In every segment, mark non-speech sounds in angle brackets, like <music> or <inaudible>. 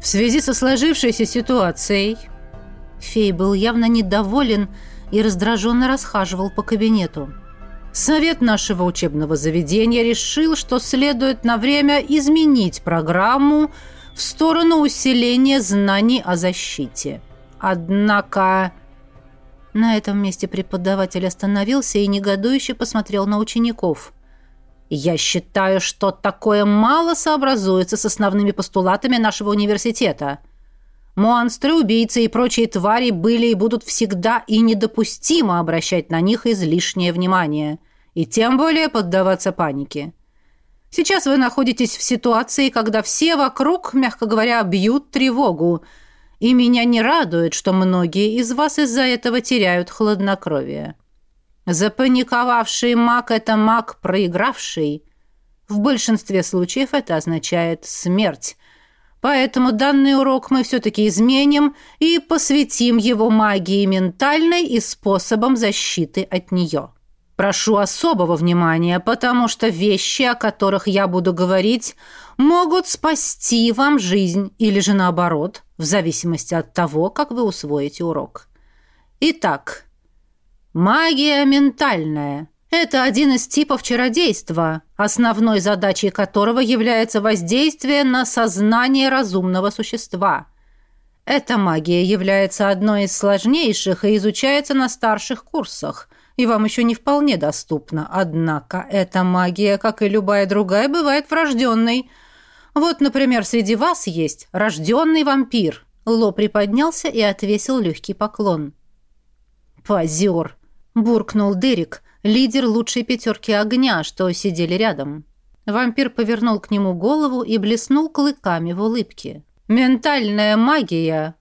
В связи со сложившейся ситуацией Фей был явно недоволен и раздраженно расхаживал по кабинету. Совет нашего учебного заведения решил, что следует на время изменить программу в сторону усиления знаний о защите. Однако... На этом месте преподаватель остановился и негодующе посмотрел на учеников. «Я считаю, что такое мало сообразуется с основными постулатами нашего университета. Монстры, убийцы и прочие твари были и будут всегда и недопустимо обращать на них излишнее внимание, и тем более поддаваться панике. Сейчас вы находитесь в ситуации, когда все вокруг, мягко говоря, бьют тревогу, и меня не радует, что многие из вас из-за этого теряют хладнокровие. Запаниковавший маг – это маг проигравший. В большинстве случаев это означает смерть, Поэтому данный урок мы все-таки изменим и посвятим его магии ментальной и способам защиты от нее. Прошу особого внимания, потому что вещи, о которых я буду говорить, могут спасти вам жизнь или же наоборот, в зависимости от того, как вы усвоите урок. Итак, магия ментальная – это один из типов чародейства, основной задачей которого является воздействие на сознание разумного существа. Эта магия является одной из сложнейших и изучается на старших курсах, и вам еще не вполне доступна. Однако эта магия, как и любая другая, бывает врожденной. Вот, например, среди вас есть рожденный вампир. Ло приподнялся и отвесил легкий поклон. «Позер!» – буркнул Дерек – лидер лучшей пятерки огня, что сидели рядом. Вампир повернул к нему голову и блеснул клыками в улыбке. «Ментальная магия!»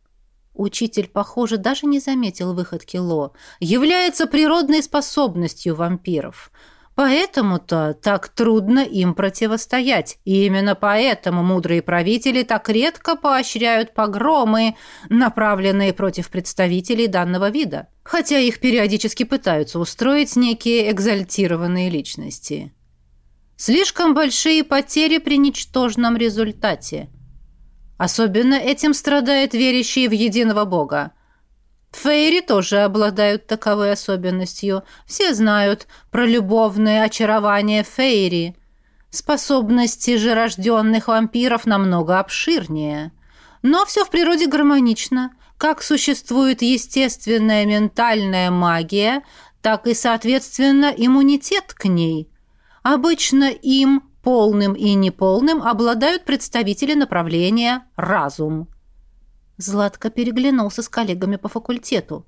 Учитель, похоже, даже не заметил выходки Ло. «Является природной способностью вампиров. Поэтому-то так трудно им противостоять. И именно поэтому мудрые правители так редко поощряют погромы, направленные против представителей данного вида. Хотя их периодически пытаются устроить некие экзальтированные личности. Слишком большие потери при ничтожном результате. Особенно этим страдают верящие в единого Бога. Фейри тоже обладают таковой особенностью. Все знают про любовное очарование Фейри. Способности же рожденных вампиров намного обширнее. Но все в природе гармонично. Как существует естественная ментальная магия, так и, соответственно, иммунитет к ней. Обычно им, полным и неполным, обладают представители направления разум. Златко переглянулся с коллегами по факультету.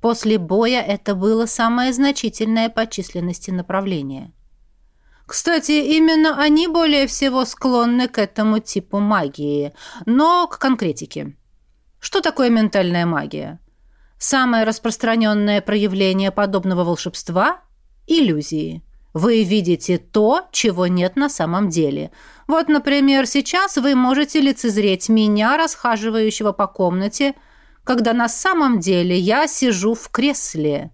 После боя это было самое значительное по численности направление. Кстати, именно они более всего склонны к этому типу магии. Но к конкретике. Что такое ментальная магия? Самое распространенное проявление подобного волшебства – иллюзии – вы видите то, чего нет на самом деле. Вот, например, сейчас вы можете лицезреть меня, расхаживающего по комнате, когда на самом деле я сижу в кресле.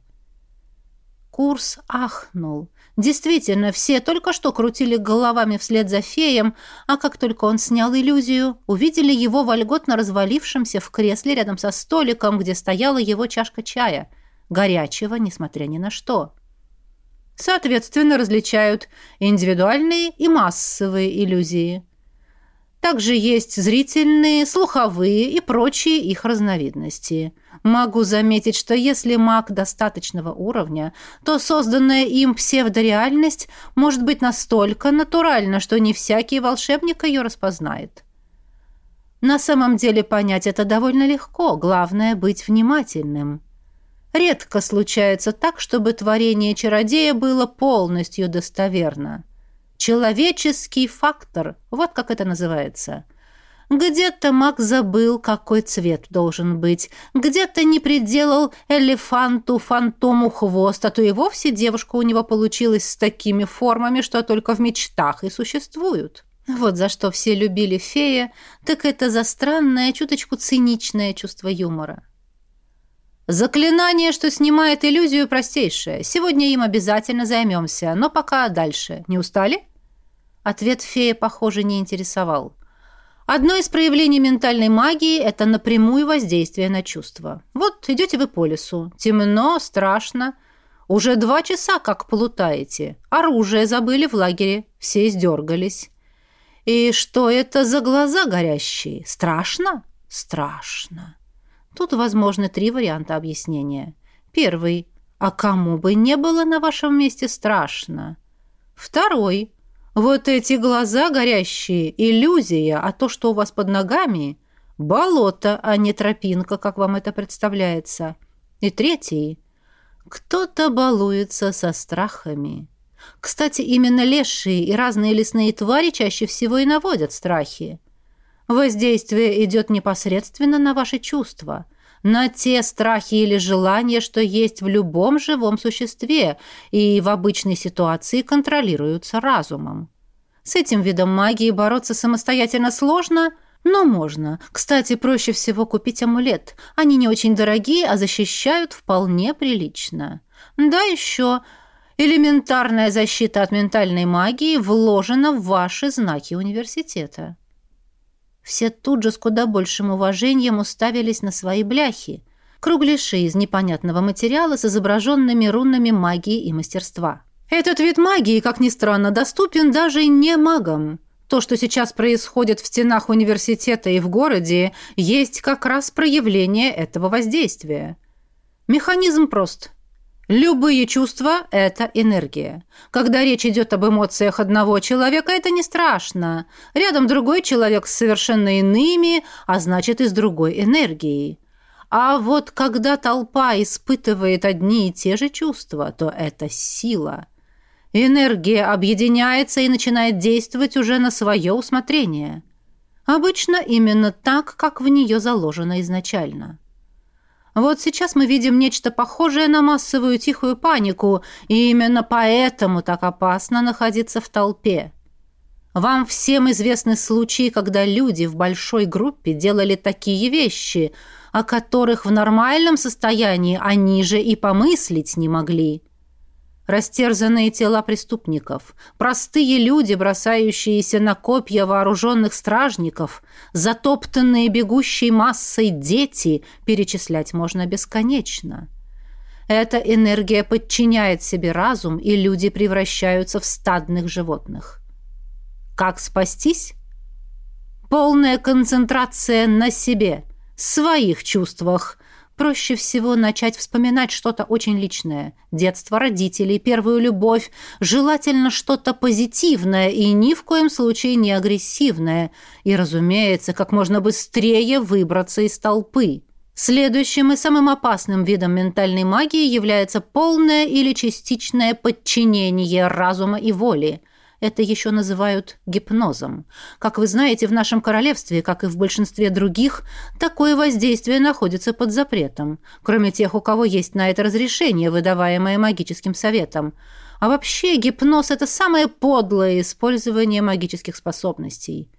Курс ахнул. Действительно, все только что крутили головами вслед за феем, а как только он снял иллюзию, увидели его вольготно развалившимся в кресле рядом со столиком, где стояла его чашка чая, горячего, несмотря ни на что. Соответственно, различают индивидуальные и массовые иллюзии. Также есть зрительные, слуховые и прочие их разновидности. Могу заметить, что если маг достаточного уровня, то созданная им псевдореальность может быть настолько натуральна, что не всякий волшебник ее распознает. На самом деле понять это довольно легко, главное быть внимательным. Редко случается так, чтобы творение чародея было полностью достоверно. Человеческий фактор, вот как это называется. Где-то маг забыл, какой цвет должен быть, где-то не приделал элефанту-фантому хвост, а то и вовсе девушка у него получилась с такими формами, что только в мечтах и существуют. Вот за что все любили фея, так это за странное, чуточку циничное чувство юмора. Заклинание, что снимает иллюзию, простейшее. Сегодня им обязательно займемся, но пока дальше. Не устали? Ответ фея, похоже, не интересовал. Одно из проявлений ментальной магии – это напрямую воздействие на чувства. Вот идете вы по лесу. Темно, страшно. Уже два часа как плутаете. Оружие забыли в лагере. Все издергались. И что это за глаза горящие? Страшно? Страшно. Тут возможны три варианта объяснения. Первый. А кому бы не было на вашем месте страшно? Второй. Вот эти глаза горящие – иллюзия, а то, что у вас под ногами – болото, а не тропинка, как вам это представляется. И третий – кто-то балуется со страхами. Кстати, именно лешие и разные лесные твари чаще всего и наводят страхи. Воздействие идет непосредственно на ваши чувства – на те страхи или желания, что есть в любом живом существе и в обычной ситуации контролируются разумом. С этим видом магии бороться самостоятельно сложно, но можно. Кстати, проще всего купить амулет. Они не очень дорогие, а защищают вполне прилично. Да еще элементарная защита от ментальной магии вложена в ваши знаки университета. Все тут же с куда большим уважением уставились на свои бляхи, кругляши из непонятного материала с изображенными рунами магии и мастерства. Этот вид магии, как ни странно, доступен даже не магам. То, что сейчас происходит в стенах университета и в городе, есть как раз проявление этого воздействия. Механизм прост. Любые чувства – это энергия. Когда речь идет об эмоциях одного человека, это не страшно. Рядом другой человек с совершенно иными, а значит и с другой энергией. А вот когда толпа испытывает одни и те же чувства, то это сила. Энергия объединяется и начинает действовать уже на свое усмотрение. Обычно именно так, как в нее заложено изначально. Вот сейчас мы видим нечто похожее на массовую тихую панику, и именно поэтому так опасно находиться в толпе. Вам всем известны случаи, когда люди в большой группе делали такие вещи, о которых в нормальном состоянии они же и помыслить не могли растерзанные тела преступников, простые люди, бросающиеся на копья вооруженных стражников, затоптанные бегущей массой дети, перечислять можно бесконечно. Эта энергия подчиняет себе разум, и люди превращаются в стадных животных. Как спастись? Полная концентрация на себе, своих чувствах, Проще всего начать вспоминать что-то очень личное. Детство родителей, первую любовь. Желательно что-то позитивное и ни в коем случае не агрессивное. И, разумеется, как можно быстрее выбраться из толпы. Следующим и самым опасным видом ментальной магии является полное или частичное подчинение разума и воли. Это еще называют гипнозом. Как вы знаете, в нашем королевстве, как и в большинстве других, такое воздействие находится под запретом, кроме тех, у кого есть на это разрешение, выдаваемое магическим советом. А вообще гипноз – это самое подлое использование магических способностей.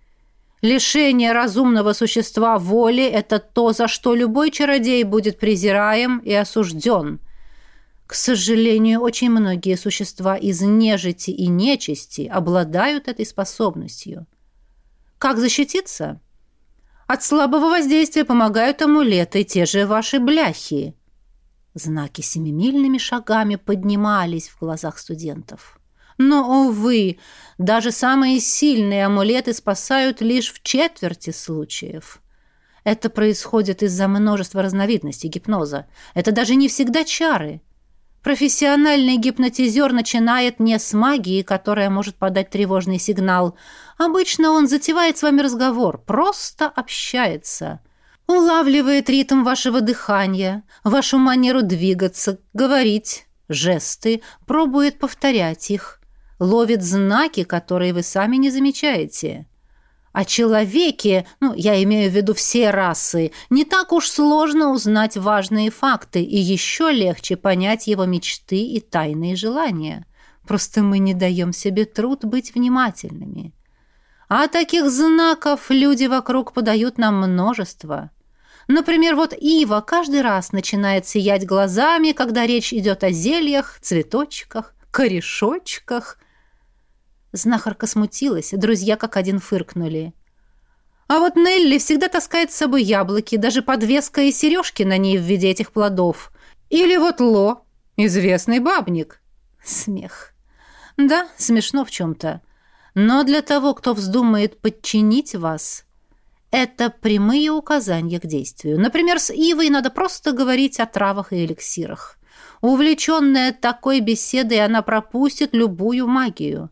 Лишение разумного существа воли – это то, за что любой чародей будет презираем и осужден – к сожалению, очень многие существа из нежити и нечисти обладают этой способностью. Как защититься? От слабого воздействия помогают амулеты, те же ваши бляхи. Знаки семимильными шагами поднимались в глазах студентов. Но, увы, даже самые сильные амулеты спасают лишь в четверти случаев. Это происходит из-за множества разновидностей гипноза. Это даже не всегда чары – Профессиональный гипнотизер начинает не с магии, которая может подать тревожный сигнал. Обычно он затевает с вами разговор, просто общается. Улавливает ритм вашего дыхания, вашу манеру двигаться, говорить, жесты, пробует повторять их, ловит знаки, которые вы сами не замечаете. О человеке, ну, я имею в виду все расы, не так уж сложно узнать важные факты и еще легче понять его мечты и тайные желания. Просто мы не даем себе труд быть внимательными. А таких знаков люди вокруг подают нам множество. Например, вот Ива каждый раз начинает сиять глазами, когда речь идет о зельях, цветочках, корешочках – Знахарка смутилась, друзья как один фыркнули. А вот Нелли всегда таскает с собой яблоки, даже подвеска и сережки на ней в виде этих плодов. Или вот Ло, известный бабник. Смех. Да, смешно в чем-то. Но для того, кто вздумает подчинить вас, это прямые указания к действию. Например, с Ивой надо просто говорить о травах и эликсирах. Увлеченная такой беседой, она пропустит любую магию.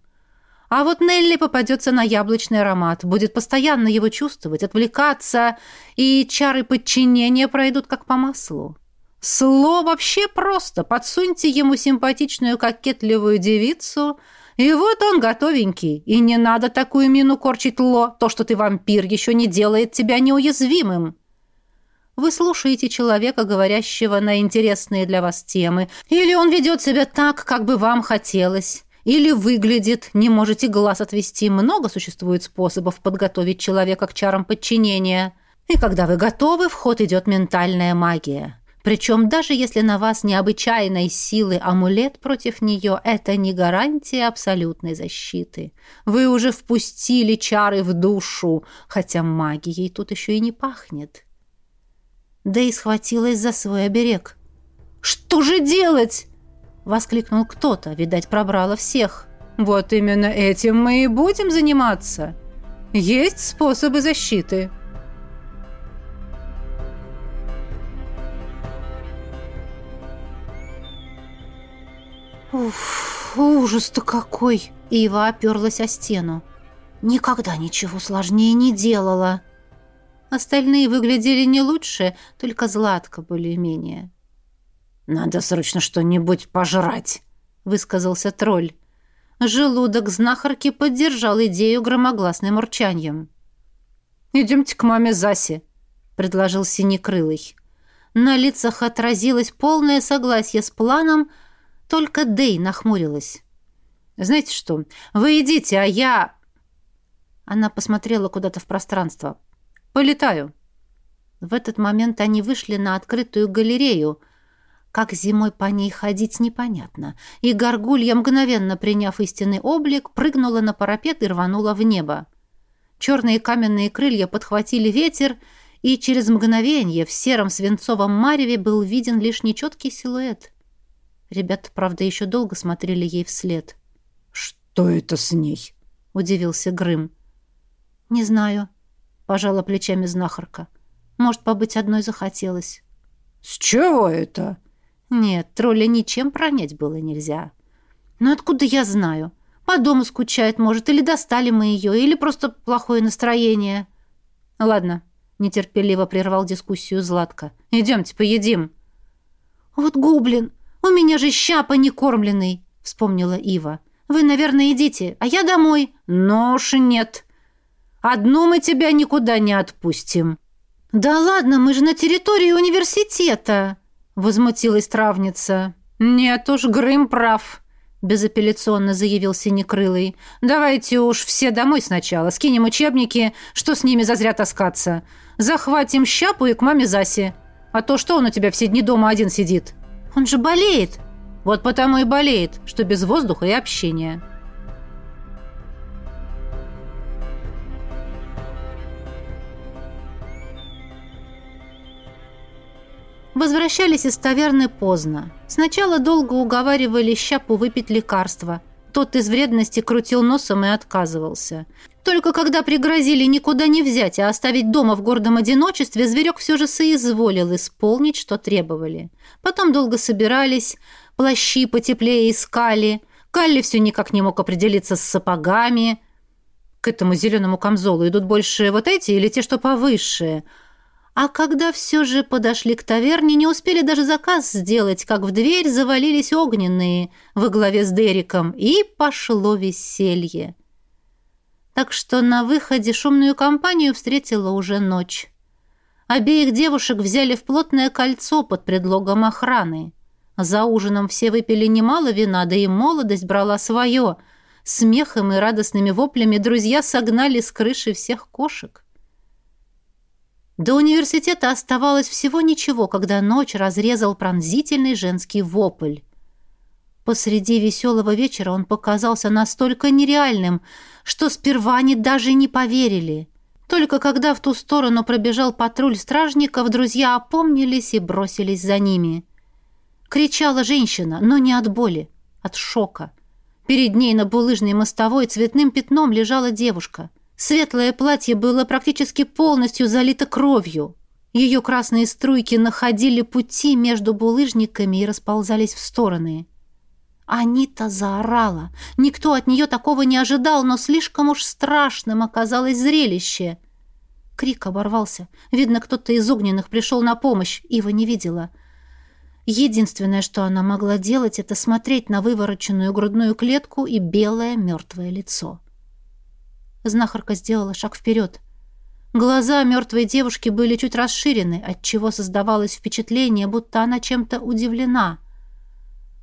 А вот Нелли попадется на яблочный аромат, будет постоянно его чувствовать, отвлекаться, и чары подчинения пройдут как по маслу. Сло вообще просто. Подсуньте ему симпатичную кокетливую девицу, и вот он готовенький. И не надо такую мину корчить, Ло. То, что ты вампир, еще не делает тебя неуязвимым. Вы слушаете человека, говорящего на интересные для вас темы, или он ведет себя так, как бы вам хотелось, или выглядит, не можете глаз отвести. Много существует способов подготовить человека к чарам подчинения. И когда вы готовы, в ход идет ментальная магия. Причем даже если на вас необычайной силы амулет против нее, это не гарантия абсолютной защиты. Вы уже впустили чары в душу, хотя магией тут еще и не пахнет. Да и схватилась за свой оберег. «Что же делать?» — воскликнул кто-то, видать, пробрало всех. «Вот именно этим мы и будем заниматься. Есть способы защиты». Уф, ужас-то какой! Ива оперлась о стену. Никогда ничего сложнее не делала. Остальные выглядели не лучше, только Златка более-менее. «Надо срочно что-нибудь пожрать», — высказался тролль. Желудок знахарки поддержал идею громогласным урчанием. «Идемте к маме Засе», — предложил Синекрылый. На лицах отразилось полное согласие с планом, — только Дэй нахмурилась. «Знаете что, вы идите, а я...» Она посмотрела куда-то в пространство. «Полетаю». В этот момент они вышли на открытую галерею. Как зимой по ней ходить, непонятно. И горгулья, мгновенно приняв истинный облик, прыгнула на парапет и рванула в небо. Черные каменные крылья подхватили ветер, и через мгновение в сером свинцовом мареве был виден лишь нечеткий силуэт — Ребята, правда, еще долго смотрели ей вслед. «Что это с ней?» — удивился Грым. «Не знаю», — пожала плечами знахарка. «Может, побыть одной захотелось». «С чего это?» «Нет, тролля ничем пронять было нельзя». «Ну откуда я знаю? По дому скучает, может, или достали мы ее, или просто плохое настроение». «Ладно», — нетерпеливо прервал дискуссию Златка. «Идемте, поедим». «Вот гоблин!» «У меня же щапа не кормленный», — вспомнила Ива. «Вы, наверное, идите, а я домой». «Но уж нет. Одну мы тебя никуда не отпустим». «Да ладно, мы же на территории университета», — возмутилась травница. «Нет уж, Грым прав», — безапелляционно заявил Синекрылый. «Давайте уж все домой сначала, скинем учебники, что с ними зазря таскаться. Захватим щапу и к маме Засе. А то что он у тебя все дни дома один сидит?» Он же болеет. Вот потому и болеет, что без воздуха и общения. Возвращались из таверны поздно. Сначала долго уговаривали Щапу выпить лекарство. Тот из вредности крутил носом и отказывался. Только когда пригрозили никуда не взять, а оставить дома в гордом одиночестве, зверек все же соизволил исполнить, что требовали. Потом долго собирались, плащи потеплее искали. Калли все никак не мог определиться с сапогами. К этому зеленому камзолу идут больше вот эти или те, что повыше. А когда все же подошли к таверне, не успели даже заказ сделать, как в дверь завалились огненные во главе с Дериком, и пошло веселье так что на выходе шумную компанию встретила уже ночь. Обеих девушек взяли в плотное кольцо под предлогом охраны. За ужином все выпили немало вина, да и молодость брала свое. Смехом и радостными воплями друзья согнали с крыши всех кошек. До университета оставалось всего ничего, когда ночь разрезал пронзительный женский вопль. Посреди веселого вечера он показался настолько нереальным, что сперва они даже не поверили. Только когда в ту сторону пробежал патруль стражников, друзья опомнились и бросились за ними. Кричала женщина, но не от боли, от шока. Перед ней на булыжной мостовой цветным пятном лежала девушка. Светлое платье было практически полностью залито кровью. Ее красные струйки находили пути между булыжниками и расползались в стороны. Анита заорала. Никто от нее такого не ожидал, но слишком уж страшным оказалось зрелище. Крик оборвался. Видно, кто-то из огненных пришел на помощь. Ива не видела. Единственное, что она могла делать, это смотреть на вывороченную грудную клетку и белое мертвое лицо. Знахарка сделала шаг вперед. Глаза мертвой девушки были чуть расширены, отчего создавалось впечатление, будто она чем-то удивлена.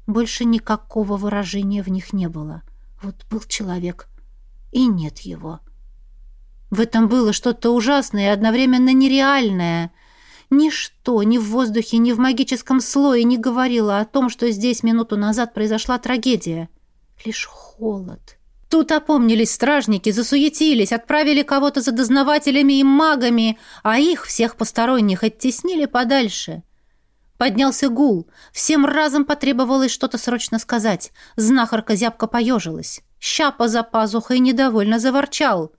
Больше никакого выражения в них не было. Вот был человек, и нет его. В этом было что-то ужасное и одновременно нереальное. Ничто ни в воздухе, ни в магическом слое не говорило о том, что здесь минуту назад произошла трагедия. Лишь холод — Тут опомнились стражники, засуетились, отправили кого-то за дознавателями и магами, а их, всех посторонних, оттеснили подальше. Поднялся гул. Всем разом потребовалось что-то срочно сказать. Знахарка зябко поежилась. Щапа за пазухой недовольно заворчал.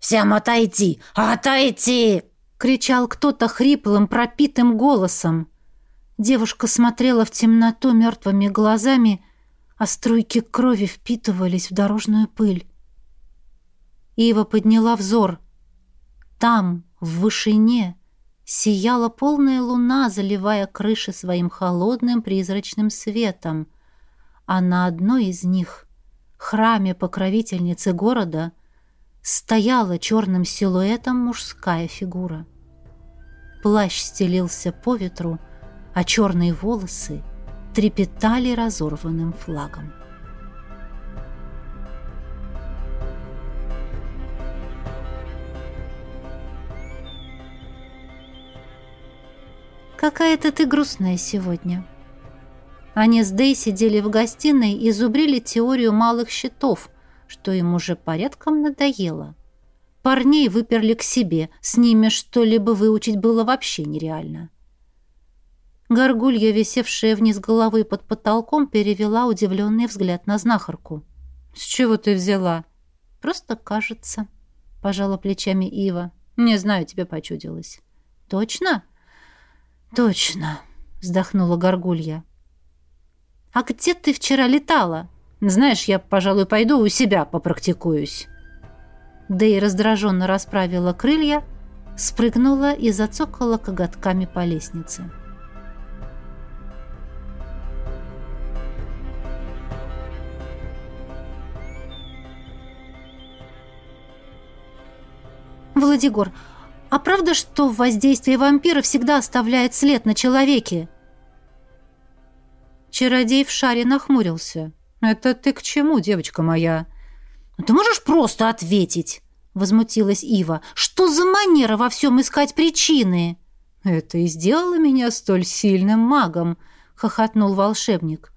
«Всем отойти! Отойти!» — кричал кто-то хриплым, пропитым голосом. Девушка смотрела в темноту мертвыми глазами — а струйки крови впитывались в дорожную пыль. Ива подняла взор. Там, в вышине, сияла полная луна, заливая крыши своим холодным призрачным светом, а на одной из них, храме покровительницы города, стояла черным силуэтом мужская фигура. Плащ стелился по ветру, а черные волосы — трепетали разорванным флагом. «Какая-то ты грустная сегодня». Они с Дэй сидели в гостиной и зубрили теорию малых счетов, что им уже порядком надоело. Парней выперли к себе, с ними что-либо выучить было вообще нереально. Горгулья, висевшая вниз головы под потолком, перевела удивленный взгляд на знахарку. «С чего ты взяла?» «Просто кажется», — пожала плечами Ива. «Не знаю, тебе почудилось». «Точно?» «Точно», — вздохнула Горгулья. «А где ты вчера летала?» «Знаешь, я, пожалуй, пойду у себя попрактикуюсь». Дэй раздраженно расправила крылья, спрыгнула и зацокала коготками по лестнице. «Владигор, а правда, что воздействие вампира всегда оставляет след на человеке?» Чародей в шаре нахмурился. «Это ты к чему, девочка моя?» «Ты можешь просто ответить?» — возмутилась Ива. «Что за манера во всем искать причины?» «Это и сделало меня столь сильным магом», — хохотнул волшебник.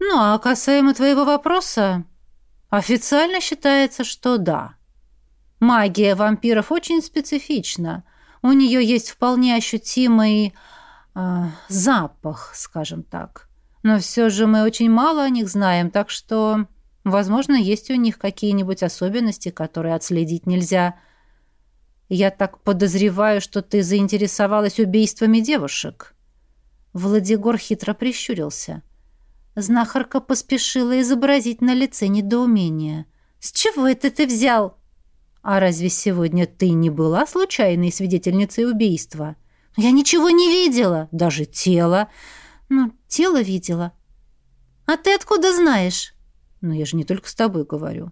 «Ну, а касаемо твоего вопроса, официально считается, что да». Магия вампиров очень специфична. У нее есть вполне ощутимый э, запах, скажем так. Но все же мы очень мало о них знаем, так что, возможно, есть у них какие-нибудь особенности, которые отследить нельзя. Я так подозреваю, что ты заинтересовалась убийствами девушек. Владигор хитро прищурился. Знахарка поспешила изобразить на лице недоумение. «С чего это ты взял?» «А разве сегодня ты не была случайной свидетельницей убийства?» «Я ничего не видела, даже тело». «Ну, тело видела». «А ты откуда знаешь?» «Ну, я же не только с тобой говорю».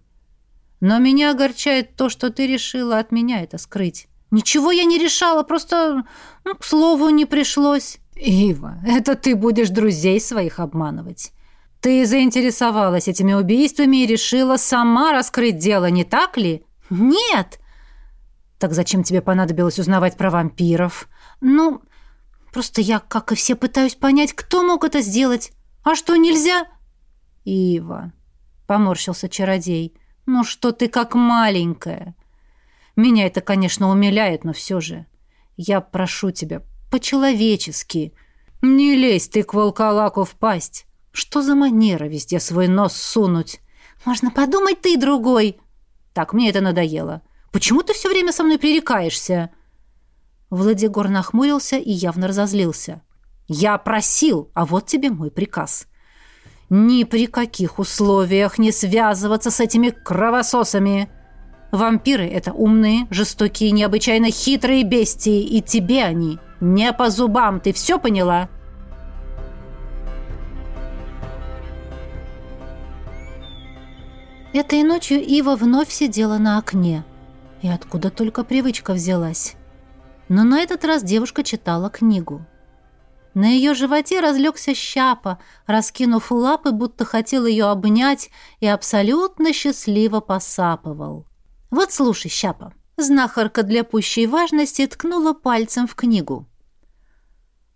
«Но меня огорчает то, что ты решила от меня это скрыть». «Ничего я не решала, просто ну, к слову не пришлось». «Ива, это ты будешь друзей своих обманывать». Ты заинтересовалась этими убийствами и решила сама раскрыть дело, не так ли? «Нет!» «Так зачем тебе понадобилось узнавать про вампиров?» «Ну, просто я, как и все, пытаюсь понять, кто мог это сделать. А что, нельзя?» «Ива», — поморщился чародей, — «ну что ты как маленькая?» Меня это, конечно, умиляет, но все же. Я прошу тебя, по-человечески. Не лезь ты к волколаку в пасть. Что за манера везде свой нос сунуть? Можно подумать, ты другой. Так, мне это надоело. Почему ты все время со мной пререкаешься?» Владигор нахмурился и явно разозлился. «Я просил, а вот тебе мой приказ. Ни при каких условиях не связываться с этими кровососами. Вампиры — это умные, жестокие, необычайно хитрые бестии, и тебе они не по зубам. Ты все поняла?» Этой ночью Ива вновь сидела на окне. И откуда только привычка взялась. Но на этот раз девушка читала книгу. На ее животе разлегся щапа, раскинув лапы, будто хотел ее обнять, и абсолютно счастливо посапывал. «Вот слушай, щапа». Знахарка для пущей важности ткнула пальцем в книгу.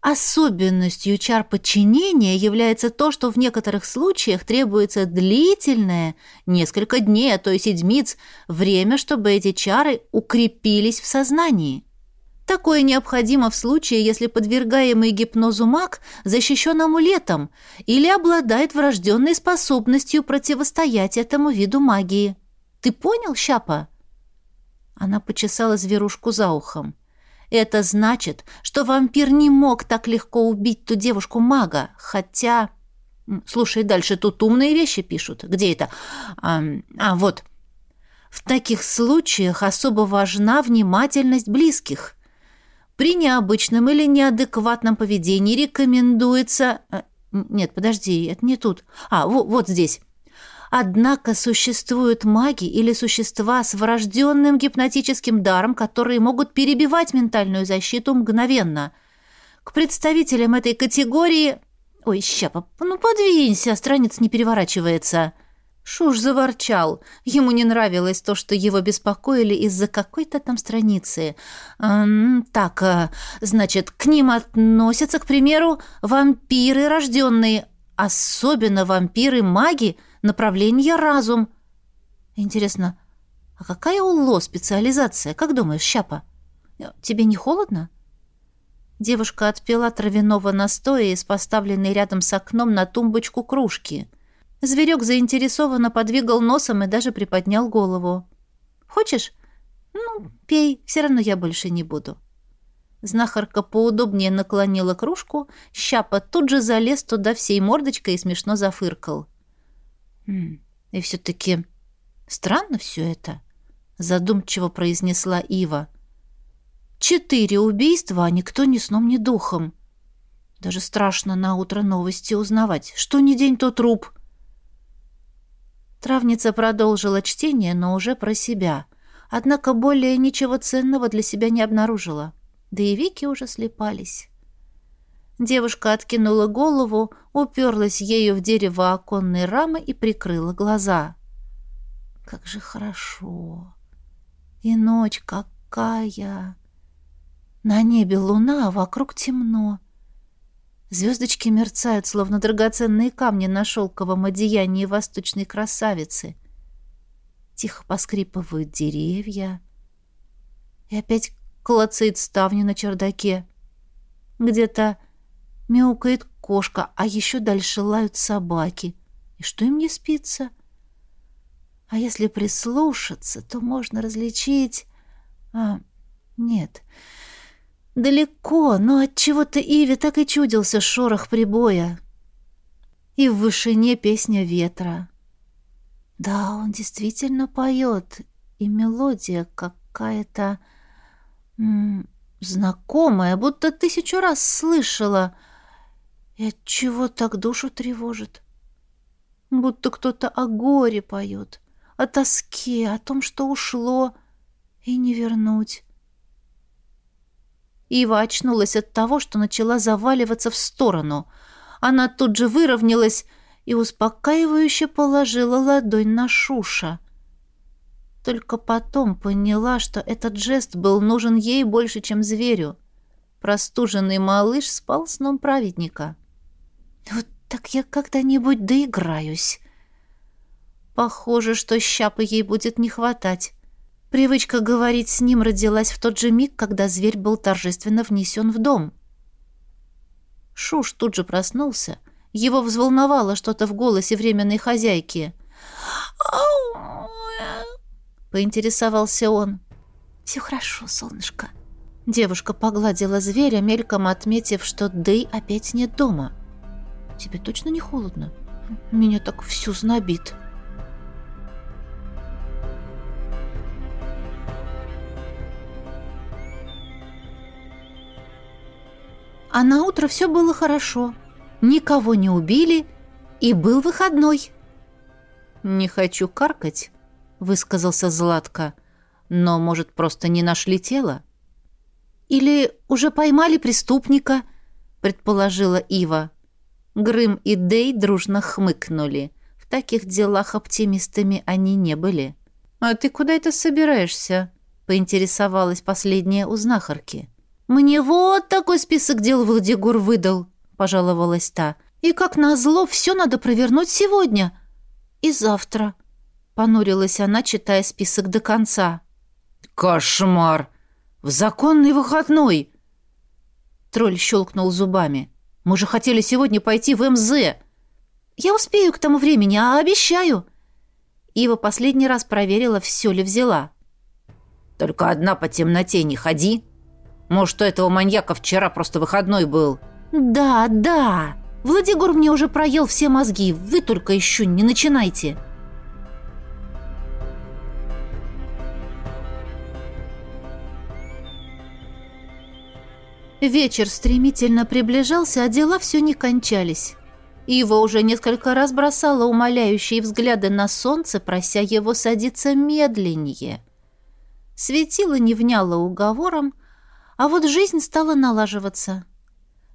Особенностью чар подчинения является то, что в некоторых случаях требуется длительное, несколько дней, а то и седмиц, время, чтобы эти чары укрепились в сознании. Такое необходимо в случае, если подвергаемый гипнозу маг защищен амулетом или обладает врожденной способностью противостоять этому виду магии. Ты понял, Щапа?» Она почесала зверушку за ухом. Это значит, что вампир не мог так легко убить ту девушку-мага, хотя... Слушай, дальше тут умные вещи пишут. Где это? А, а вот. В таких случаях особо важна внимательность близких. При необычном или неадекватном поведении рекомендуется... Э, нет, подожди, это не тут. А, вот, вот здесь. Однако существуют маги или существа с врожденным гипнотическим даром, которые могут перебивать ментальную защиту мгновенно. К представителям этой категории... Ой, щапа, ну подвинься, страница не переворачивается. Шуш заворчал. Ему не нравилось то, что его беспокоили из-за какой-то там страницы. Эм, так, э, значит, к ним относятся, к примеру, вампиры рожденные, особенно вампиры-маги, направление разум. Интересно, а какая у Ло специализация? Как думаешь, Щапа? Тебе не холодно? Девушка отпила травяного настоя из поставленной рядом с окном на тумбочку кружки. Зверек заинтересованно подвигал носом и даже приподнял голову. «Хочешь? Ну, пей, все равно я больше не буду». Знахарка поудобнее наклонила кружку, щапа тут же залез туда всей мордочкой и смешно зафыркал. «И все-таки странно все это», — задумчиво произнесла Ива. «Четыре убийства, а никто ни сном, ни духом. Даже страшно на утро новости узнавать. Что ни день, то труп». Травница продолжила чтение, но уже про себя. Однако более ничего ценного для себя не обнаружила. Да и веки уже слепались. Девушка откинула голову, уперлась ею в дерево оконной рамы и прикрыла глаза. «Как же хорошо! И ночь какая! На небе луна, а вокруг темно. Звездочки мерцают, словно драгоценные камни на шелковом одеянии восточной красавицы. Тихо поскрипывают деревья. И опять клацает ставни на чердаке. Где-то Мяукает кошка, а еще дальше лают собаки. И что им не спится? А если прислушаться, то можно различить... А, нет, далеко, но от чего то Иве так и чудился шорох прибоя. И в вышине песня ветра. Да, он действительно поет, и мелодия какая-то знакомая, будто тысячу раз слышала — и от чего так душу тревожит? Будто кто-то о горе поет, о тоске, о том, что ушло, и не вернуть. Ива очнулась от того, что начала заваливаться в сторону. Она тут же выровнялась и успокаивающе положила ладонь на Шуша. Только потом поняла, что этот жест был нужен ей больше, чем зверю. Простуженный малыш спал сном праведника. Вот так я когда-нибудь доиграюсь. Похоже, что щапы ей будет не хватать. Привычка говорить с ним родилась в тот же миг, когда зверь был торжественно внесен в дом. Шуш тут же проснулся. Его взволновало что-то в голосе временной хозяйки. Поинтересовался он. «Все хорошо, солнышко». Девушка погладила зверя, мельком отметив, что Дэй опять нет дома. «Тебе точно не холодно? Меня так всю знобит». А на утро все было хорошо. Никого не убили, и был выходной. «Не хочу каркать», — высказался Златко. «Но, может, просто не нашли тело?» «Или уже поймали преступника», — предположила Ива. Грым и Дей дружно хмыкнули. В таких делах оптимистами они не были. «А ты куда это собираешься?» — поинтересовалась последняя у знахарки. «Мне вот такой список дел Владигур выдал», — пожаловалась та. «И как назло, все надо провернуть сегодня и завтра», — понурилась она, читая список до конца. «Кошмар! В законный выходной!» Тролль щелкнул зубами. «Мы же хотели сегодня пойти в МЗ!» «Я успею к тому времени, а обещаю!» Ива последний раз проверила, все ли взяла. «Только одна по темноте не ходи!» Может, у этого маньяка вчера просто выходной был?» «Да, да. Владигор мне уже проел все мозги. Вы только еще не начинайте». Вечер стремительно приближался, а дела все не кончались. Ива уже несколько раз бросала умоляющие взгляды на солнце, прося его садиться медленнее. Светило не вняло уговором, а вот жизнь стала налаживаться.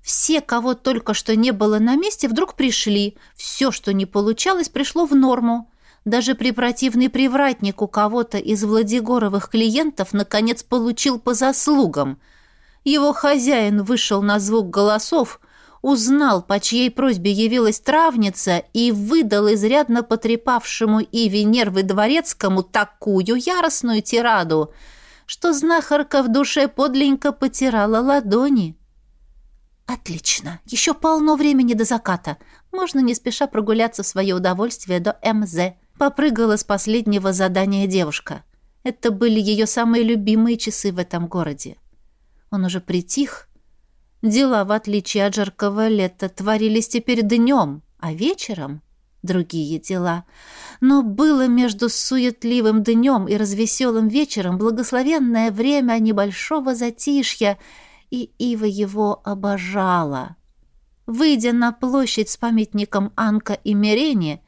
Все, кого только что не было на месте, вдруг пришли. Все, что не получалось, пришло в норму. Даже препротивный привратник у кого-то из Владигоровых клиентов наконец получил по заслугам. Его хозяин вышел на звук голосов, узнал, по чьей просьбе явилась травница, и выдал изрядно потрепавшему Иве нервы дворецкому такую яростную тираду — что знахарка в душе подленько потирала ладони. «Отлично! Еще полно времени до заката. Можно не спеша прогуляться в свое удовольствие до МЗ». Попрыгала с последнего задания девушка. Это были ее самые любимые часы в этом городе. Он уже притих. Дела, в отличие от жаркого лета, творились теперь днем, а вечером — другие дела — но было между суетливым днем и развеселым вечером благословенное время небольшого затишья, и Ива его обожала. Выйдя на площадь с памятником Анка и Мерене,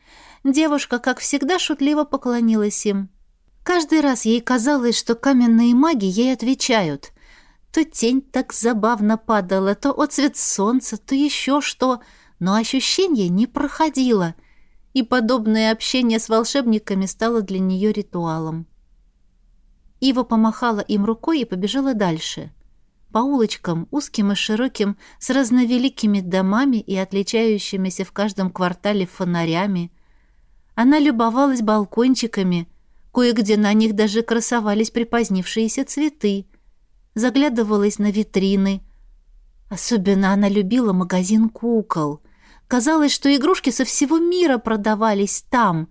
девушка, как всегда, шутливо поклонилась им. Каждый раз ей казалось, что каменные маги ей отвечают. То тень так забавно падала, то отцвет солнца, то еще что, но ощущение не проходило — и подобное общение с волшебниками стало для нее ритуалом. Ива помахала им рукой и побежала дальше. По улочкам, узким и широким, с разновеликими домами и отличающимися в каждом квартале фонарями. Она любовалась балкончиками, кое-где на них даже красовались припозднившиеся цветы, заглядывалась на витрины. Особенно она любила магазин кукол — Казалось, что игрушки со всего мира продавались там.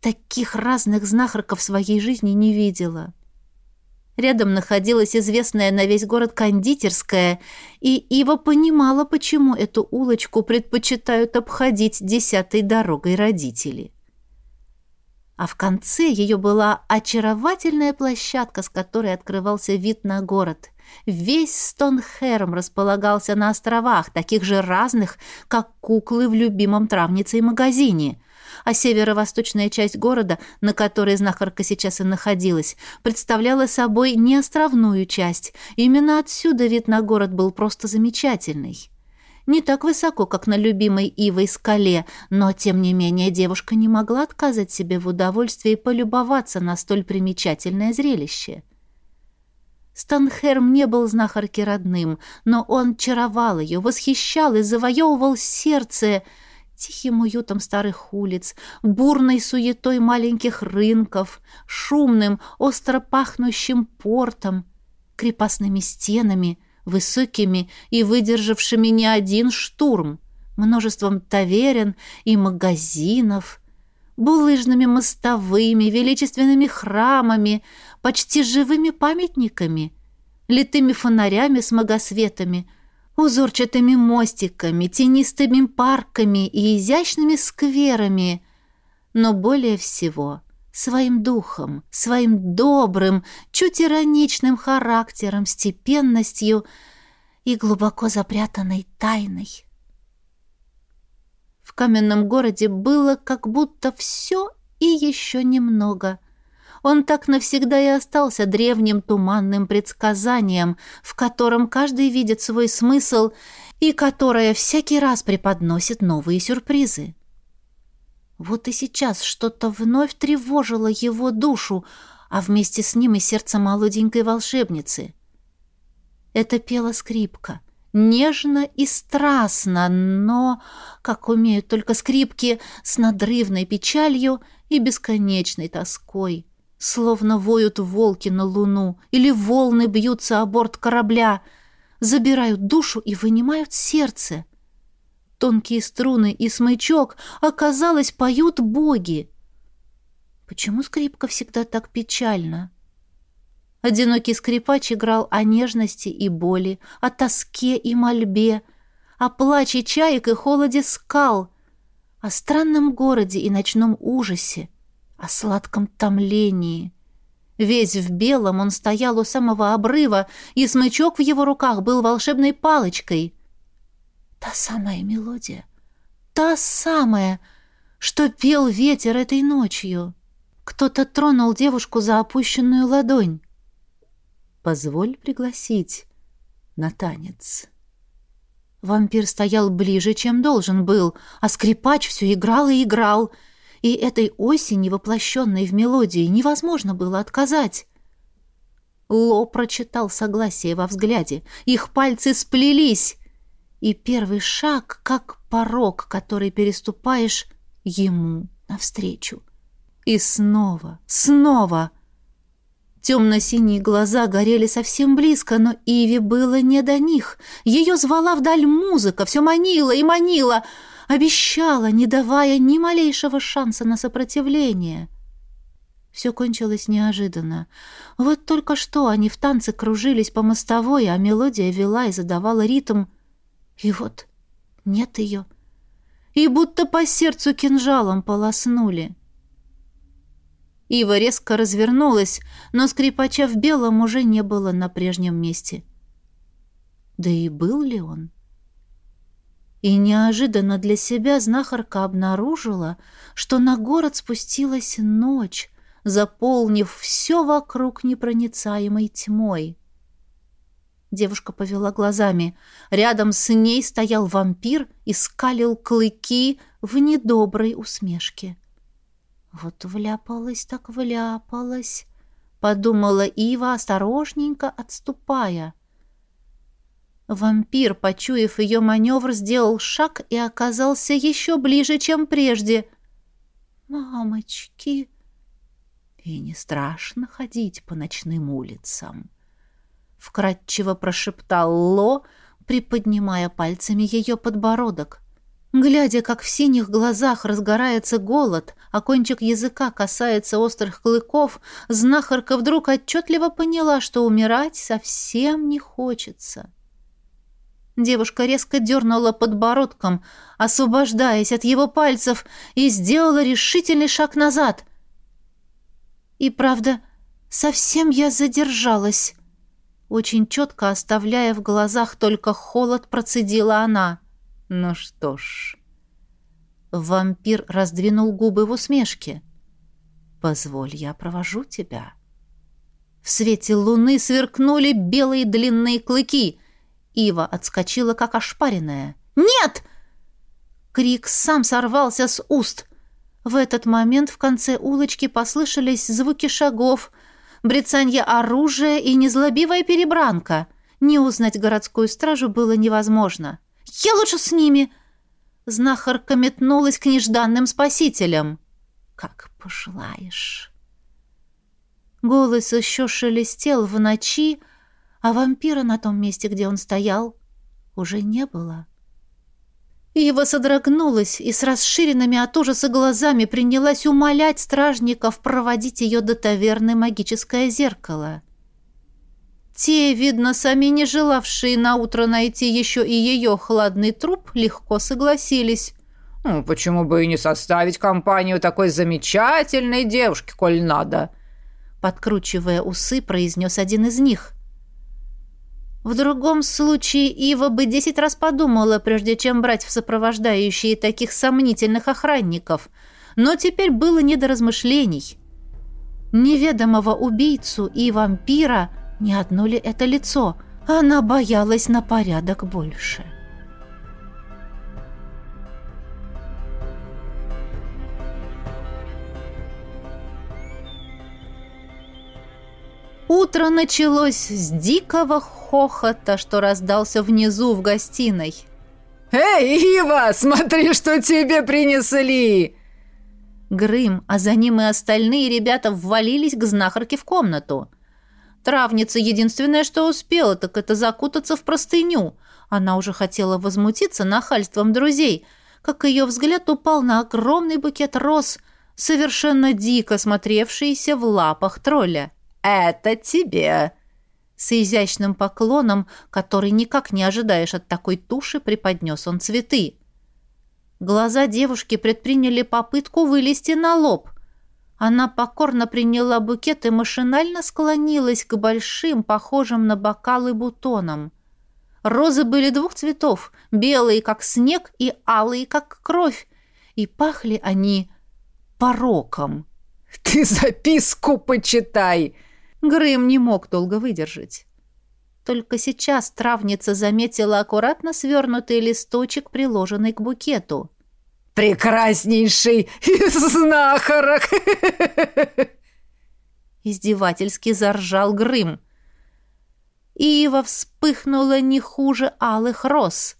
Таких разных знахарков в своей жизни не видела. Рядом находилась известная на весь город кондитерская, и Ива понимала, почему эту улочку предпочитают обходить десятой дорогой родители. А в конце ее была очаровательная площадка, с которой открывался вид на город. Весь Стонхерм располагался на островах, таких же разных, как куклы в любимом травнице магазине. А северо-восточная часть города, на которой знахарка сейчас и находилась, представляла собой не островную часть. Именно отсюда вид на город был просто замечательный. Не так высоко, как на любимой Ивой скале, но, тем не менее, девушка не могла отказать себе в удовольствии полюбоваться на столь примечательное зрелище. Станхерм не был знахарке родным, но он чаровал ее, восхищал и завоевывал сердце тихим уютом старых улиц, бурной суетой маленьких рынков, шумным, остро пахнущим портом, крепостными стенами, высокими и выдержавшими не один штурм, множеством таверен и магазинов, булыжными мостовыми, величественными храмами, почти живыми памятниками, литыми фонарями с магосветами — узорчатыми мостиками, тенистыми парками и изящными скверами, но более всего своим духом, своим добрым, чуть ироничным характером, степенностью и глубоко запрятанной тайной. В каменном городе было как будто все и еще немного — он так навсегда и остался древним туманным предсказанием, в котором каждый видит свой смысл и которое всякий раз преподносит новые сюрпризы. Вот и сейчас что-то вновь тревожило его душу, а вместе с ним и сердце молоденькой волшебницы. Это пела скрипка. Нежно и страстно, но, как умеют только скрипки, с надрывной печалью и бесконечной тоской словно воют волки на луну, или волны бьются о борт корабля, забирают душу и вынимают сердце. Тонкие струны и смычок, оказалось, поют боги. Почему скрипка всегда так печальна? Одинокий скрипач играл о нежности и боли, о тоске и мольбе, о плаче чаек и холоде скал, о странном городе и ночном ужасе, о сладком томлении. Весь в белом он стоял у самого обрыва, и смычок в его руках был волшебной палочкой. Та самая мелодия, та самая, что пел ветер этой ночью. Кто-то тронул девушку за опущенную ладонь. «Позволь пригласить на танец». Вампир стоял ближе, чем должен был, а скрипач все играл и играл — и этой осени, воплощенной в мелодии, невозможно было отказать. Ло прочитал согласие во взгляде. Их пальцы сплелись. И первый шаг, как порог, который переступаешь ему навстречу. И снова, снова... Темно-синие глаза горели совсем близко, но Иви было не до них. Ее звала вдаль музыка, все манила и манила — обещала, не давая ни малейшего шанса на сопротивление. Все кончилось неожиданно. Вот только что они в танце кружились по мостовой, а мелодия вела и задавала ритм. И вот нет ее. И будто по сердцу кинжалом полоснули. Ива резко развернулась, но скрипача в белом уже не было на прежнем месте. Да и был ли он? — и неожиданно для себя знахарка обнаружила, что на город спустилась ночь, заполнив все вокруг непроницаемой тьмой. Девушка повела глазами. Рядом с ней стоял вампир и скалил клыки в недоброй усмешке. «Вот вляпалась так вляпалась», — подумала Ива, осторожненько отступая — Вампир, почуяв ее маневр, сделал шаг и оказался еще ближе, чем прежде. «Мамочки!» «И не страшно ходить по ночным улицам?» Вкратчиво прошептал Ло, приподнимая пальцами ее подбородок. Глядя, как в синих глазах разгорается голод, а кончик языка касается острых клыков, знахарка вдруг отчетливо поняла, что умирать совсем не хочется. Девушка резко дернула подбородком, освобождаясь от его пальцев, и сделала решительный шаг назад. И правда, совсем я задержалась. Очень четко оставляя в глазах только холод, процедила она. Ну что ж... Вампир раздвинул губы в усмешке. «Позволь, я провожу тебя». В свете луны сверкнули белые длинные клыки — Ива отскочила, как ошпаренная. «Нет!» Крик сам сорвался с уст. В этот момент в конце улочки послышались звуки шагов, брецанье оружия и незлобивая перебранка. Не узнать городскую стражу было невозможно. «Я лучше с ними!» Знахарка метнулась к нежданным спасителям. «Как пожелаешь». Голос еще шелестел в ночи, а вампира на том месте, где он стоял, уже не было. Ива содрогнулась и с расширенными от ужаса глазами принялась умолять стражников проводить ее до таверны магическое зеркало. Те, видно, сами не желавшие наутро найти еще и ее хладный труп, легко согласились. «Ну, почему бы и не составить компанию такой замечательной девушке, коль надо?» Подкручивая усы, произнес один из них. В другом случае Ива бы десять раз подумала, прежде чем брать в сопровождающие таких сомнительных охранников. Но теперь было не до размышлений. Неведомого убийцу и вампира не одно ли это лицо? Она боялась на порядок больше. Утро началось с дикого хохота, что раздался внизу в гостиной. «Эй, Ива, смотри, что тебе принесли!» Грым, а за ним и остальные ребята ввалились к знахарке в комнату. Травница единственное, что успела, так это закутаться в простыню. Она уже хотела возмутиться нахальством друзей, как ее взгляд упал на огромный букет роз, совершенно дико смотревшийся в лапах тролля. «Это тебе!» С изящным поклоном, который никак не ожидаешь от такой туши, преподнес он цветы. Глаза девушки предприняли попытку вылезти на лоб. Она покорно приняла букет и машинально склонилась к большим, похожим на бокалы бутонам. Розы были двух цветов, белые, как снег, и алые, как кровь, и пахли они пороком. «Ты записку почитай!» Грым не мог долго выдержать. Только сейчас травница заметила аккуратно свернутый листочек, приложенный к букету. «Прекраснейший из знахарок!» <laughs> Издевательски заржал Грым. Ива вспыхнула не хуже алых роз.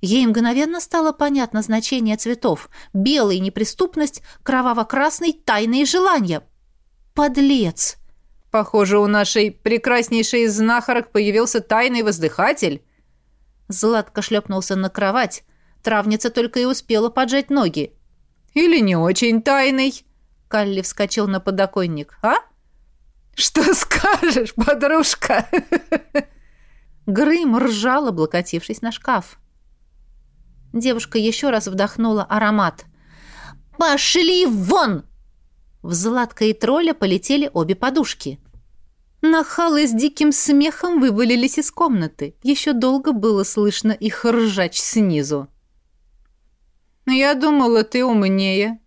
Ей мгновенно стало понятно значение цветов. Белый — неприступность, кроваво-красный — тайные желания. «Подлец!» Похоже, у нашей прекраснейшей из знахарок появился тайный воздыхатель. Златко шлепнулся на кровать. Травница только и успела поджать ноги. Или не очень тайный. Калли вскочил на подоконник. А? Что скажешь, подружка? Грым ржал, облокотившись на шкаф. Девушка еще раз вдохнула аромат. «Пошли вон!» В Златка и тролля полетели обе подушки. Нахалы с диким смехом вывалились из комнаты. Еще долго было слышно их ржач снизу. «Я думала, ты умнее».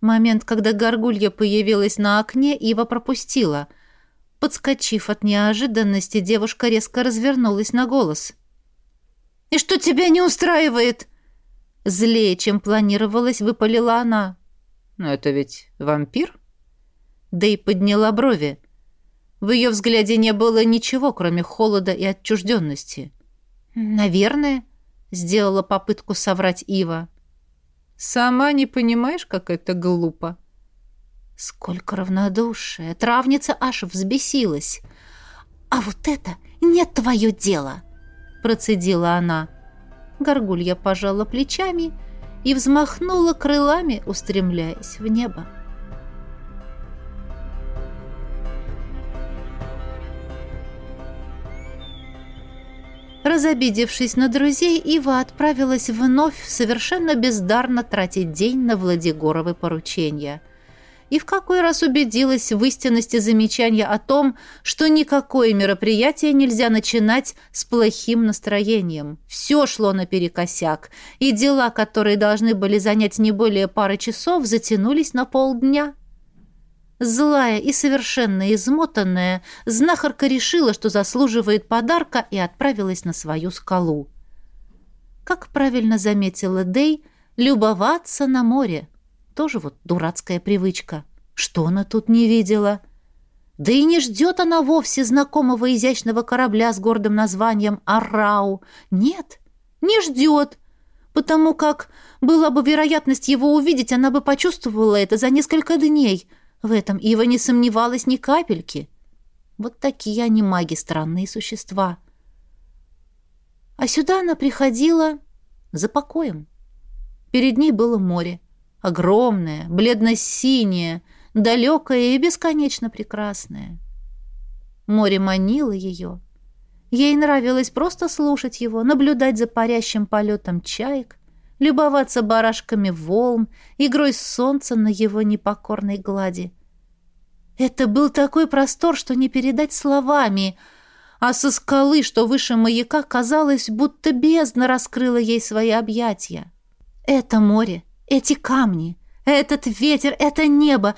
Момент, когда горгулья появилась на окне, Ива пропустила. Подскочив от неожиданности, девушка резко развернулась на голос. «И что тебя не устраивает?» Злее, чем планировалось, выпалила она. «Но это ведь вампир?» Да и подняла брови. В ее взгляде не было ничего, кроме холода и отчужденности. «Наверное», — сделала попытку соврать Ива. «Сама не понимаешь, как это глупо?» Сколько равнодушия! Травница аж взбесилась. «А вот это не твое дело!» Процедила она. Горгулья пожала плечами и взмахнула крылами, устремляясь в небо. Разобидевшись на друзей, Ива отправилась вновь совершенно бездарно тратить день на Владигоровы поручения. И в какой раз убедилась в истинности замечания о том, что никакое мероприятие нельзя начинать с плохим настроением. Все шло наперекосяк, и дела, которые должны были занять не более пары часов, затянулись на полдня. Злая и совершенно измотанная, знахарка решила, что заслуживает подарка, и отправилась на свою скалу. Как правильно заметила Дей, любоваться на море. Тоже вот дурацкая привычка. Что она тут не видела? Да и не ждет она вовсе знакомого изящного корабля с гордым названием «Арау». Нет, не ждет. потому как была бы вероятность его увидеть, она бы почувствовала это за несколько дней. В этом Ива не сомневалась ни капельки. Вот такие они маги, странные существа. А сюда она приходила за покоем. Перед ней было море. Огромное, бледно-синее, далекое и бесконечно прекрасное. Море манило ее. Ей нравилось просто слушать его, наблюдать за парящим полетом чаек, любоваться барашками волн, игрой солнца на его непокорной глади. Это был такой простор, что не передать словами, а со скалы, что выше маяка, казалось, будто бездна раскрыла ей свои объятия. Это море, эти камни, этот ветер, это небо,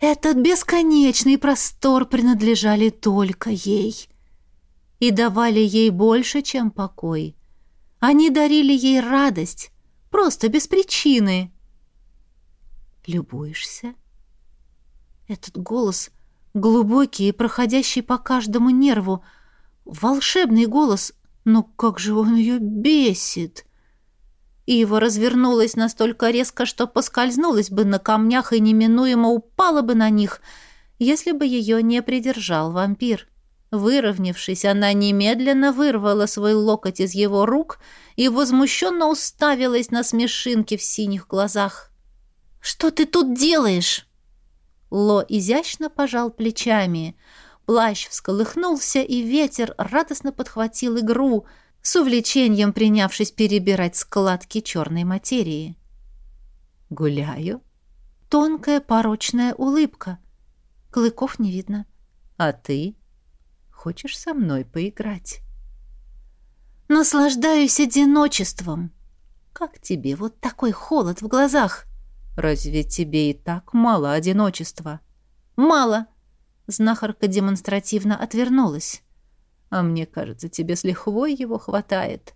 этот бесконечный простор принадлежали только ей и давали ей больше, чем покой. Они дарили ей радость, просто без причины. Любуешься? Этот голос глубокий и проходящий по каждому нерву, волшебный голос, но как же он ее бесит! Ива развернулась настолько резко, что поскользнулась бы на камнях и неминуемо упала бы на них, если бы ее не придержал вампир. Выровнявшись, она немедленно вырвала свой локоть из его рук и возмущенно уставилась на смешинки в синих глазах. «Что ты тут делаешь?» Ло изящно пожал плечами. Плащ всколыхнулся, и ветер радостно подхватил игру — с увлечением принявшись перебирать складки черной материи. «Гуляю?» Тонкая порочная улыбка. Клыков не видно. «А ты? Хочешь со мной поиграть?» «Наслаждаюсь одиночеством!» «Как тебе вот такой холод в глазах?» «Разве тебе и так мало одиночества?» «Мало!» Знахарка демонстративно отвернулась. А мне кажется, тебе с лихвой его хватает.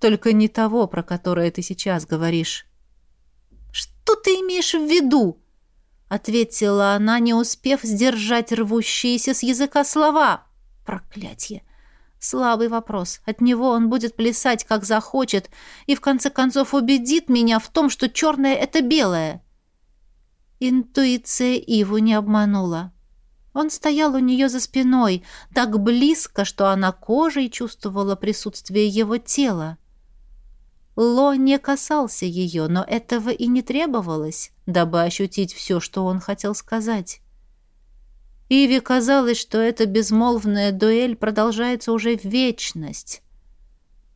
Только не того, про которое ты сейчас говоришь. Что ты имеешь в виду? ответила она, не успев сдержать рвущиеся с языка слова. Проклятье. Слабый вопрос. От него он будет плясать, как захочет, и в конце концов убедит меня в том, что черное — это белое. Интуиция Иву не обманула. Он стоял у нее за спиной, так близко, что она кожей чувствовала присутствие его тела. Ло не касался ее, но этого и не требовалось, дабы ощутить все, что он хотел сказать. Иве казалось, что эта безмолвная дуэль продолжается уже в вечность.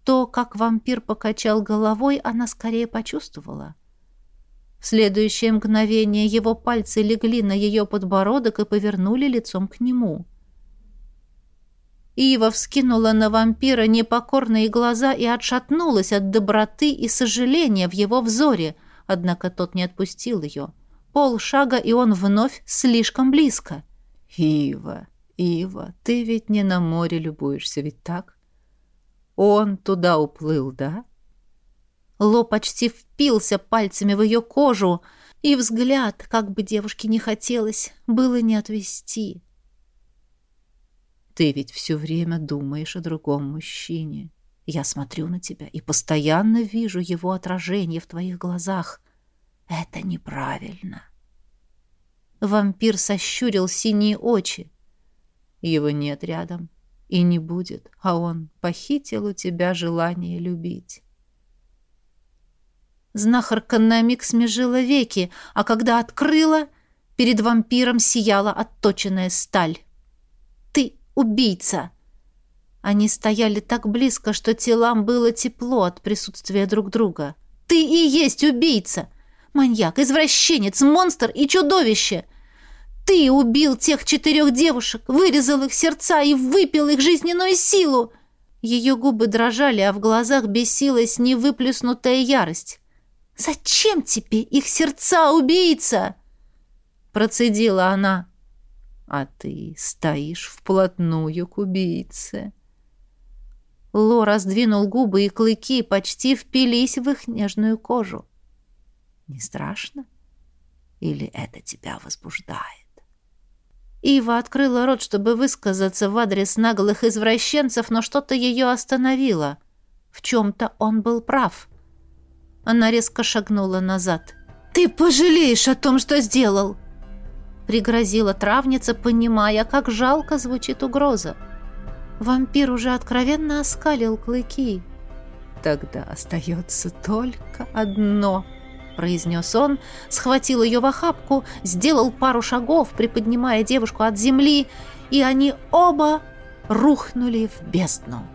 То, как вампир покачал головой, она скорее почувствовала. В следующее мгновение его пальцы легли на ее подбородок и повернули лицом к нему. Ива вскинула на вампира непокорные глаза и отшатнулась от доброты и сожаления в его взоре, однако тот не отпустил ее. Пол шага, и он вновь слишком близко. «Ива, Ива, ты ведь не на море любуешься, ведь так? Он туда уплыл, да?» Ло почти впился пальцами в ее кожу, и взгляд, как бы девушке не хотелось, было не отвести. «Ты ведь все время думаешь о другом мужчине. Я смотрю на тебя и постоянно вижу его отражение в твоих глазах. Это неправильно». Вампир сощурил синие очи. Его нет рядом и не будет, а он похитил у тебя желание любить. Знахарка на миг смежила веки, а когда открыла, перед вампиром сияла отточенная сталь. «Ты убийца!» Они стояли так близко, что телам было тепло от присутствия друг друга. «Ты и есть убийца! Маньяк, извращенец, монстр и чудовище!» Ты убил тех четырех девушек, вырезал их сердца и выпил их жизненную силу!» Ее губы дрожали, а в глазах бесилась невыплеснутая ярость. «Зачем тебе их сердца, убийца?» Процедила она. «А ты стоишь вплотную к убийце». Ло раздвинул губы, и клыки почти впились в их нежную кожу. «Не страшно? Или это тебя возбуждает?» Ива открыла рот, чтобы высказаться в адрес наглых извращенцев, но что-то ее остановило. В чем-то он был прав. Она резко шагнула назад. «Ты пожалеешь о том, что сделал!» Пригрозила травница, понимая, как жалко звучит угроза. Вампир уже откровенно оскалил клыки. «Тогда остается только одно», — произнес он, схватил ее в охапку, сделал пару шагов, приподнимая девушку от земли, и они оба рухнули в бездну.